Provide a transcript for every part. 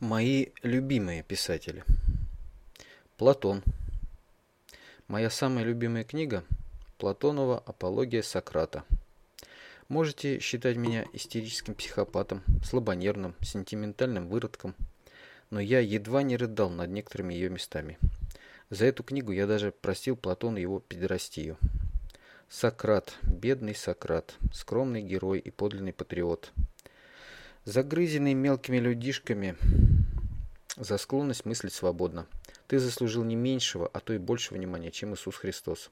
Мои любимые писатели. Платон. Моя самая любимая книга – Платонова «Апология Сократа». Можете считать меня истерическим психопатом, слабонервным, сентиментальным выродком, но я едва не рыдал над некоторыми ее местами. За эту книгу я даже простил Платону его педерастию. Сократ, бедный Сократ, скромный герой и подлинный патриот – Загрызенный мелкими людишками за склонность мыслить свободно. Ты заслужил не меньшего, а то и большего внимания, чем Иисус Христос.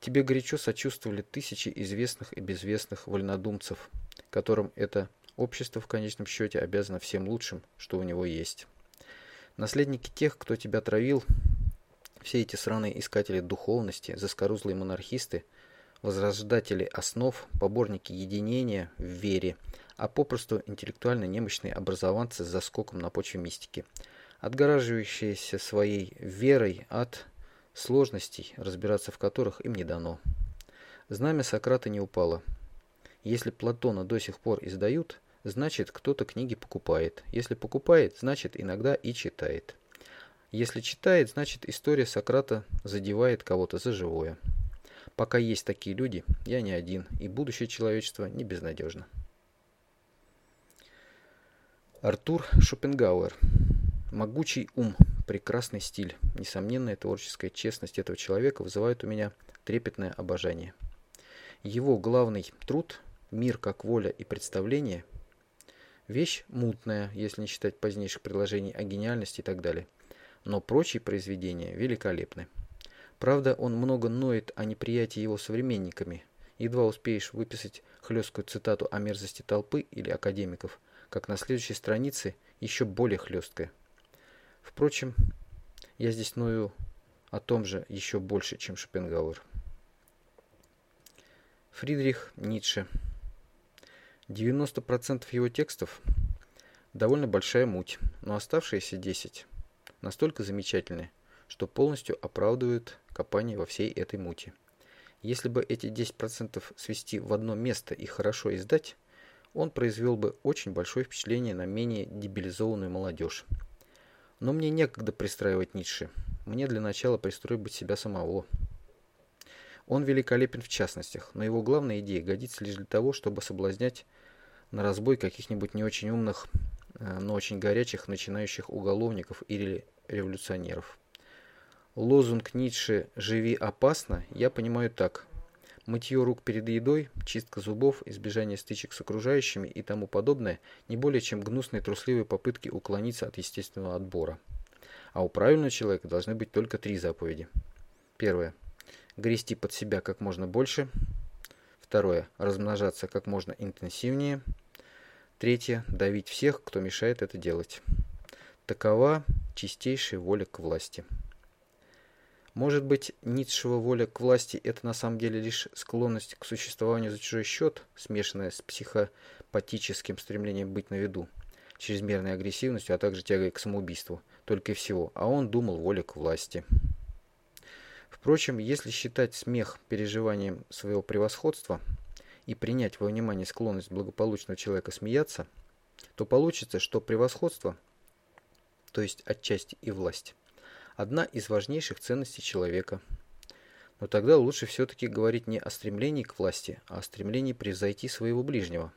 Тебе горячо сочувствовали тысячи известных и безвестных вольнодумцев, которым это общество в конечном счете обязано всем лучшим, что у него есть. Наследники тех, кто тебя травил, все эти сраные искатели духовности, заскорузлые монархисты, возрождатели основ, поборники единения в вере – а попросту интеллектуально немощные образованцы с заскоком на почве мистики, отгораживающиеся своей верой от сложностей, разбираться в которых им не дано. Знамя Сократа не упало. Если Платона до сих пор издают, значит кто-то книги покупает. Если покупает, значит иногда и читает. Если читает, значит история Сократа задевает кого-то за живое. Пока есть такие люди, я не один, и будущее человечества не безнадежно. Артур Шопенгауэр. Могучий ум, прекрасный стиль, несомненная творческая честность этого человека вызывает у меня трепетное обожание. Его главный труд «Мир как воля и представление» вещь мутная, если не считать позднейших предложений о гениальности и так далее, но прочие произведения великолепны. Правда, он много ноет о неприятии его современниками. Едва успеешь выписать хлесткую цитату о мерзости толпы или академиков – как на следующей странице еще более хлесткая. Впрочем, я здесь ною о том же еще больше, чем Шопенгауэр. Фридрих Ницше. 90% его текстов довольно большая муть, но оставшиеся 10 настолько замечательны, что полностью оправдывают копание во всей этой мути. Если бы эти 10% свести в одно место и хорошо издать, он произвел бы очень большое впечатление на менее дебилизованную молодежь. Но мне некогда пристраивать Ницше. Мне для начала пристроить себя самого. Он великолепен в частностях, но его главная идея годится лишь для того, чтобы соблазнять на разбой каких-нибудь не очень умных, э, но очень горячих начинающих уголовников или революционеров. Лозунг Ницше «Живи опасно» я понимаю так – Мытье рук перед едой, чистка зубов, избежание стычек с окружающими и тому подобное не более чем гнусные трусливые попытки уклониться от естественного отбора. А у правильного человека должны быть только три заповеди. Первое. Грести под себя как можно больше. Второе. Размножаться как можно интенсивнее. Третье. Давить всех, кто мешает это делать. Такова чистейшая воля к власти. Может быть, Ницшева воля к власти – это на самом деле лишь склонность к существованию за чужой счет, смешанная с психопатическим стремлением быть на виду, чрезмерной агрессивностью, а также тягой к самоубийству, только и всего, а он думал воля к власти. Впрочем, если считать смех переживанием своего превосходства и принять во внимание склонность благополучного человека смеяться, то получится, что превосходство, то есть отчасти и власть, одна из важнейших ценностей человека. Но тогда лучше все-таки говорить не о стремлении к власти, а о стремлении превзойти своего ближнего.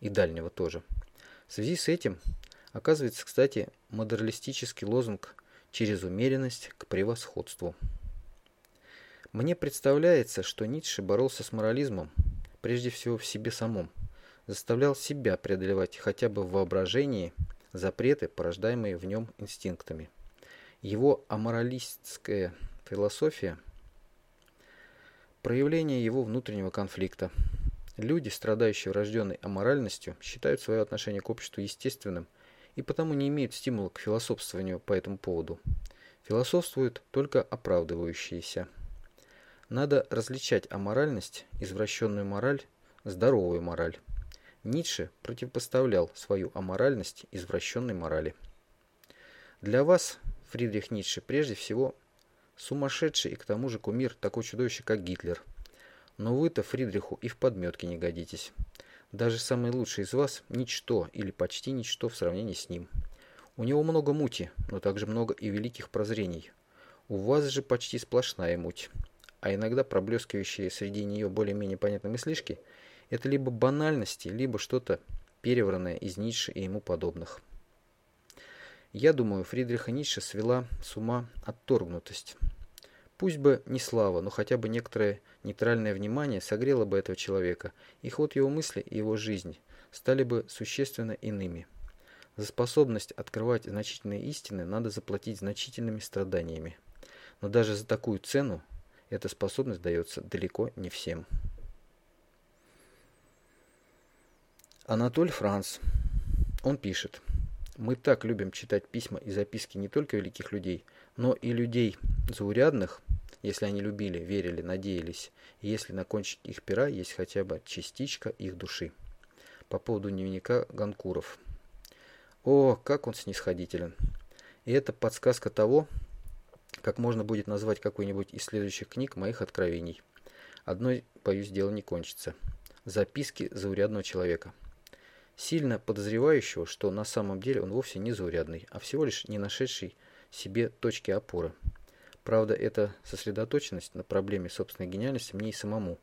И дальнего тоже. В связи с этим оказывается, кстати, модернистический лозунг «через умеренность к превосходству». Мне представляется, что Ницше боролся с морализмом, прежде всего в себе самом, заставлял себя преодолевать хотя бы в воображении запреты, порождаемые в нем инстинктами. Его аморалистская философия – проявление его внутреннего конфликта. Люди, страдающие врожденной аморальностью, считают свое отношение к обществу естественным и потому не имеют стимула к философствованию по этому поводу. Философствуют только оправдывающиеся. Надо различать аморальность, извращенную мораль, здоровую мораль. Ницше противопоставлял свою аморальность извращенной морали. Для вас Фридрих Ницше прежде всего сумасшедший и к тому же кумир такой чудовище, как Гитлер. Но вы-то Фридриху и в подметке не годитесь. Даже самый лучший из вас – ничто или почти ничто в сравнении с ним. У него много мути, но также много и великих прозрений. У вас же почти сплошная муть. А иногда проблескивающие среди нее более-менее понятные мыслишки – это либо банальности, либо что-то перевранное из Ницше и ему подобных. Я думаю, Фридриха Ницше свела с ума отторгнутость. Пусть бы не слава, но хотя бы некоторое нейтральное внимание согрело бы этого человека, и ход его мысли и его жизни стали бы существенно иными. За способность открывать значительные истины надо заплатить значительными страданиями. Но даже за такую цену эта способность дается далеко не всем. Анатоль Франц. Он пишет. Мы так любим читать письма и записки не только великих людей, но и людей заурядных, если они любили, верили, надеялись, и если на кончике их пера есть хотя бы частичка их души. По поводу дневника Ганкуров. О, как он снисходителен. И это подсказка того, как можно будет назвать какую-нибудь из следующих книг моих откровений. Одной, боюсь, дело не кончится. Записки заурядного человека. Сильно подозревающего, что на самом деле он вовсе не заурядный, а всего лишь не нашедший себе точки опоры. Правда, эта сосредоточенность на проблеме собственной гениальности мне и самому